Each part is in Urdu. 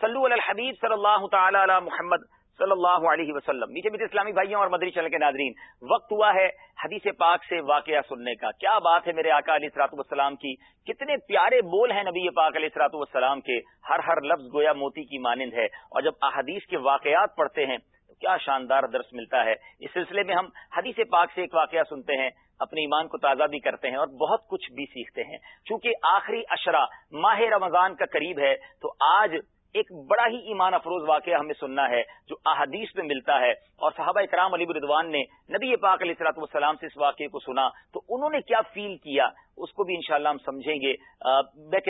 سلو الحبیب صلی اللہ تعالی علی محمد صلی اللہ علیہ وسلم۔ میٹھے میٹھے اسلامی بھائیوں اور مدری چل کے ناظرین، وقت ہوا ہے حدیث پاک سے واقعہ سننے کا۔ کیا بات ہے میرے آقا علیہ سرات والسلام کی؟ کتنے پیارے بول ہیں نبی پاک علیہ سرات والسلام کے۔ ہر ہر لفظ گویا موتی کی مانند ہے۔ اور جب احادیث کے واقعات پڑھتے ہیں، تو کیا شاندار درس ملتا ہے۔ اس سلسلے میں ہم حدیث پاک سے ایک واقعہ سنتے ہیں۔ اپنے ایمان کو تازہ بھی کرتے ہیں اور بہت کچھ بھی سیکھتے ہیں۔ چونکہ آخری اشرا ماہ رمضان کا قریب ہے، تو آج ایک بڑا ہی ایمان افروز واقعہ ہمیں سننا ہے جو احادیث میں ملتا ہے۔ اور صحابہ اکرام علی بردوان نے نبی پاک علیہ السلاط والسلام سے اس واقعے کو سنا۔ تو انہوں نے کیا فیل کیا؟ اس کو بھی انشاءاللہ ہم سمجھیں گے۔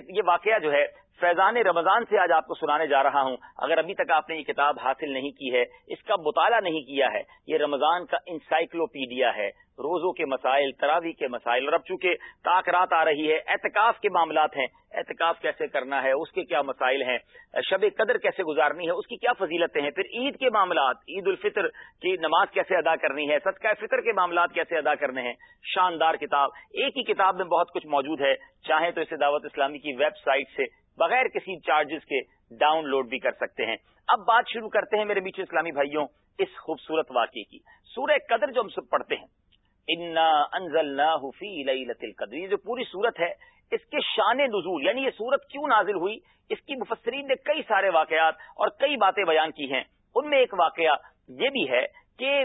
یہ واقعہ جو ہے، فیضان رمضان سے آج آپ کو سنانے جا رہا ہوں۔ اگر ابھی تک آپ نے یہ کتاب حاصل نہیں کی ہے، اس کا مطالعہ نہیں کیا ہے، یہ رمضان کا انسائکلوپیڈیا ہے۔ روزوں کے مسائل تراوی کے مسائل، اور اب چونکہ تاک رات آ رہی ہے، اعتکاف کے معاملات ہیں۔ اعتکاف کیسے کرنا ہے؟ اس کے کیا مسائل ہیں؟ شب قدر کیسے گزارنی ہے؟ اس کی کیا فضیلتیں ہیں؟ پھر عید کے معاملات، عید الفطر کی نماز کیسے ادا کرنی ہے؟ صدقہ فطر کے معاملات کیسے ادا کرنے ہیں؟ شاندار کتاب۔ ایک ہی کتاب میں بہت کچھ موجود ہے۔ چاہیں تو اسے دعوت اسلامی کی ویب سائٹ سے بغیر کسی چارجز کے ڈاؤن لوڈ بھی کر سکتے ہیں۔ اب بات شروع کرتے ہیں میرے بیچ اسلامی بھائیوں اس خوبصورت واقعے کی۔ سورہ قدر جو ہم سب پڑھتے ہیں القدر. یہ جو پوری صورت ہے، اس کے شان نزول یعنی یہ صورت کیوں نازل ہوئی؟ اس کی مفسرین نے کئی سارے واقعات اور کئی باتیں بیان کی ہیں۔ ان میں ایک واقعہ یہ بھی ہے کہ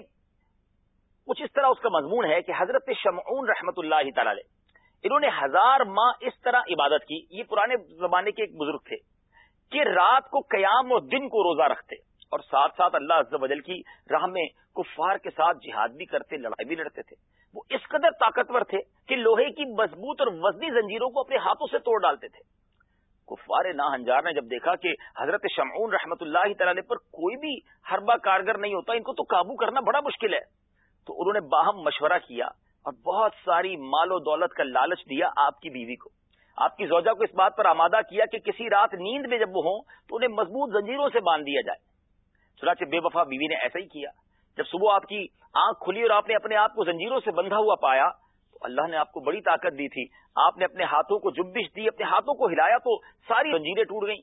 کچھ اس طرح اس کا مضمون ہے کہ حضرت شمعون رحمت اللہ تعالی انہوں نے ہزار ماہ اس طرح عبادت کی۔ یہ پرانے زمانے کے ایک بزرگ تھے کہ رات کو قیام اور دن کو روزہ رکھتے۔ اور ساتھ ساتھ اللہ عز و جل کی راہ میں کفار کے ساتھ جہاد بھی کرتے، لڑائی بھی لڑتے تھے۔ وہ اس قدر طاقتور تھے کہ لوہے کی مضبوط اور وزنی زنجیروں کو اپنے ہاتھوں سے توڑ ڈالتے تھے۔ کفار نا ہنجار نے جب دیکھا کہ حضرت شمعون رحمت اللہ تعالی پر کوئی بھی ہربا کارگر نہیں ہوتا، ان کو تو قابو کرنا بڑا مشکل ہے۔ تو انہوں نے باہم مشورہ کیا اور بہت ساری مال و دولت کا لالچ دیا آپ کی بیوی کو۔ آپ کی زوجہ کو اس بات پر آمادہ کیا کہ کسی رات نیند میں جب وہ ہوں تو انہیں مضبوط زنجیروں سے باندھ دیا جائے۔ چنانچہ بے وفا بیوی نے ایسا ہی کیا۔ جب صبح آپ کی آنکھ کھلی اور آپ نے اپنے آپ کو زنجیروں سے بندھا ہوا پایا، تو اللہ نے آپ کو بڑی طاقت دی تھی۔ آپ نے اپنے ہاتھوں کو جبش دی، اپنے ہاتھوں کو ہلایا، تو ساری زنجیریں ٹوٹ گئیں۔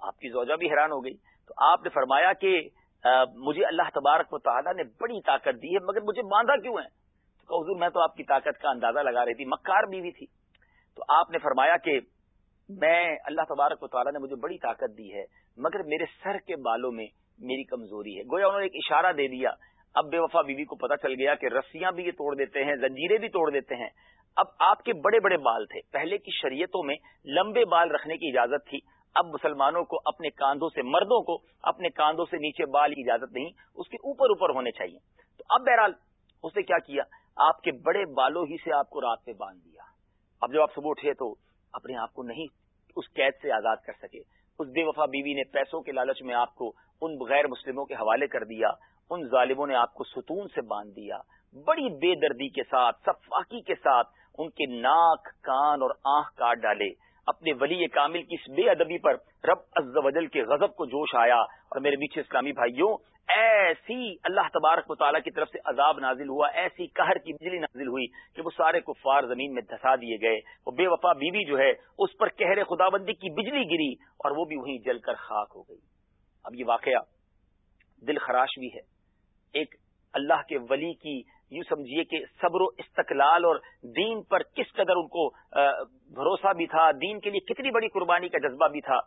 آپ کی زوجہ بھی حیران ہو گئی۔ تو آپ نے فرمایا کہ مجھے اللہ تبارک و تعالیٰ نے بڑی طاقت دی ہے، مگر مجھے باندھا کیوں ہے؟ تو حضور، میں تو آپ کی طاقت کا اندازہ لگا رہی تھی۔ مکار بیوی تھی۔ تو آپ نے فرمایا کہ، میں، اللہ تبارک و تعالیٰ نے مجھے بڑی طاقت دی ہے، مگر میرے سر کے بالوں میں میری کمزوری ہے۔ گویا انہوں نے ایک اشارہ دے دیا۔ اب بے وفا بیوی کو پتا چل گیا کہ رسیاں بھی یہ توڑ دیتے ہیں، زنجیریں بھی توڑ دیتے ہیں۔ اب آپ کے بڑے بڑے بال تھے۔ پہلے کی شریعتوں میں لمبے بال رکھنے کی اجازت تھی۔ اب مسلمانوں کو اپنے کاندھوں سے، مردوں کو اپنے کاندھوں سے نیچے بال کی اجازت نہیں، اس کے اوپر اوپر ہونے چاہیے۔ تو اب بہرحال اس نے کیا کیا؟ آپ کے بڑے بالوں ہی سے آپ کو رات پہ باندھ دیا۔ اب جب آپ صبح اٹھے تو اپنے آپ کو نہیں، اس قید سے آزاد کر سکے۔ اس بے وفا بیوی نے پیسوں کے لالچ میں آپ کو ان غیر مسلموں کے حوالے کر دیا، ان ظالموں نے آپ کو ستون سے باندھ دیا۔ بڑی بے دردی کے ساتھ، صفاقی کے ساتھ ان کے ناک، کان اور آنکھ کاٹ ڈالے۔ اپنے ولی کامل کی اس بے ادبی پر رب از وجل کے غضب کو جوش آیا۔ اور میرے پیچھے اسلامی بھائیوں، ایسی اللہ تبارک و تعالیٰ کی طرف سے عذاب نازل ہوا، ایسی قہر کی بجلی نازل ہوئی کہ وہ سارے کفار زمین میں دھسا دیے گئے۔ وہ بے وفا بیوی جو ہے، اس پر کہرے خدا بندی کی بجلی گری اور وہ بھی وہیں جل کر خاک ہو گئی۔ اب یہ واقعہ دل خراش بھی ہے۔ ایک اللہ کے ولی کی یوں سمجھیے کہ صبر و استقلال اور دین پر کس قدر ان کو بھروسہ بھی تھا، دین کے لیے کتنی بڑی قربانی کا جذبہ بھی تھا،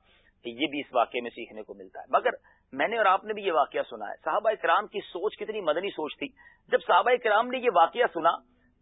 یہ بھی اس واقعے میں سیکھنے کو ملتا ہے۔ مگر میں نے اور آپ نے بھی یہ واقعہ سنا ہے، صحابہ کرام کی سوچ کتنی مدنی سوچ تھی۔ جب صحابہ کرام نے یہ واقعہ سنا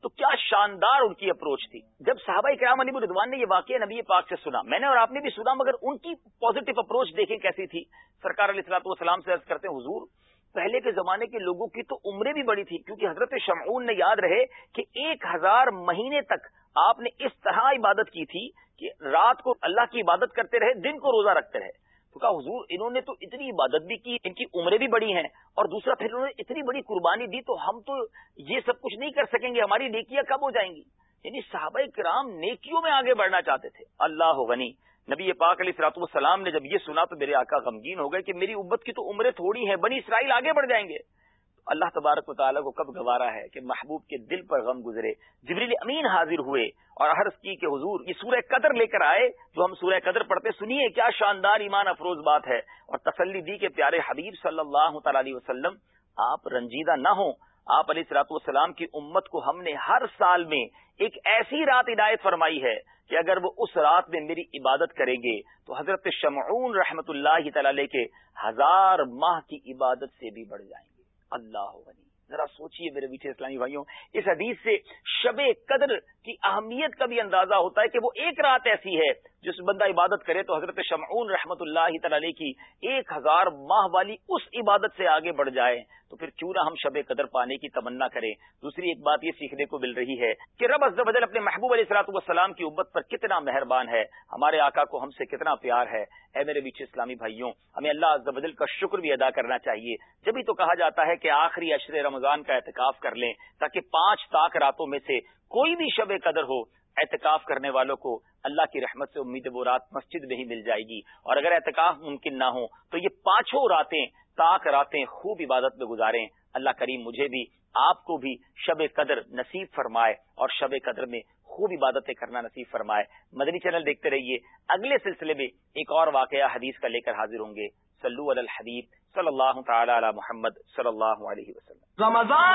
تو کیا شاندار ان کی اپروچ تھی۔ جب صحابہ کرام علی ردوان نے یہ واقعہ نبی پاک سے سنا، میں نے اور آپ نے بھی سنا، مگر ان کی پازیٹو اپروچ دیکھیں کیسی تھی۔ سرکار علیہ السلاط والسلام سے عرض کرتے حضور، پہلے کے زمانے کے لوگوں کی تو عمریں بھی بڑی تھی، کیونکہ حضرت شمعون نے یاد رہے کہ ایک ہزار مہینے تک آپ نے اس طرح عبادت کی تھی کہ رات کو اللہ کی عبادت کرتے رہے، دن کو روزہ رکھتے رہے۔ کہا حضور، انہوں نے تو اتنی عبادت بھی کی، ان کی عمریں بھی بڑی ہیں۔ اور دوسرا، پھر انہوں نے اتنی بڑی قربانی دی، تو ہم تو یہ سب کچھ نہیں کر سکیں گے، ہماری نیکیاں کب ہو جائیں گی؟ یعنی صحابہ کرام نیکیوں میں آگے بڑھنا چاہتے تھے۔ اللہ غنی۔ نبی پاک علیہ سلاط والسلام نے جب یہ سنا تو میرے آقا غمگین ہو گئے کہ میری امت کی تو عمریں تھوڑی ہیں، بنی اسرائیل آگے بڑھ جائیں گے۔ اللہ تبارک و تعالیٰ کو کب گوارا ہے کہ محبوب کے دل پر غم گزرے، جبریل امین حاضر ہوئے اور عرض کی کہ حضور، یہ سورہ قدر لے کر آئے جو ہم سورہ قدر پڑھتے، سنیے کیا شاندار ایمان افروز بات ہے اور تسلی دی کہ پیارے حبیب صلی اللہ تعالی وسلم، آپ رنجیدہ نہ ہوں۔ آپ علیہ السلاط والسلام کی امت کو ہم نے ہر سال میں ایک ایسی رات ہدایت فرمائی ہے کہ اگر وہ اس رات میں میری عبادت کریں گے تو حضرت شمعون رحمت اللہ تعالی کے ہزار ماہ کی عبادت سے بھی بڑھ جائیں گے۔ اللہ غنی. ذرا سوچئے میرے بیٹھے اسلامی بھائیوں، اس حدیث سے شب قدر کی اہمیت کا بھی اندازہ ہوتا ہے کہ وہ ایک رات ایسی ہے جس بندہ عبادت کرے تو حضرت شمعون رحمت اللہ تعالی کی ایک ہزار ماہ والی اس عبادت سے آگے بڑھ جائے تو پھر کیوں نہ ہم شب قدر پانے کی تمنا کریں؟ دوسری ایک بات یہ سیکھنے کو مل رہی ہے کہ رب از بدل اپنے محبوب علیہ السلاط والسلام کی امت پر کتنا مہربان ہے۔ ہمارے آقا کو ہم سے کتنا پیار ہے۔ اے میرے بیچ اسلامی بھائیوں، ہمیں اللہ از بدل کا شکر بھی ادا کرنا چاہیے۔ جبھی تو کہا جاتا ہے کہ آخری اشر رمضان کا احتکاف کر لیں تاکہ پانچ تاک راتوں میں سے کوئی بھی شب قدر ہو۔ احتکاف کرنے والوں کو اللہ کی رحمت سے امید وہ رات مسجد میں ہی مل جائے گی۔ اور اگر احتکاف ممکن نہ ہو تو یہ پانچوں راتیں تاک راتیں خوب عبادت میں گزاریں۔ اللہ کریم مجھے بھی، آپ کو بھی شب قدر نصیب فرمائے اور شب قدر میں خوب عبادتیں کرنا نصیب فرمائے۔ مدنی چینل دیکھتے رہیے۔ اگلے سلسلے میں ایک اور واقعہ حدیث کا لے کر حاضر ہوں گے۔ سلو الحبیب صلی اللہ تعالی علی محمد صلی اللہ علیہ وسلم۔ رمضان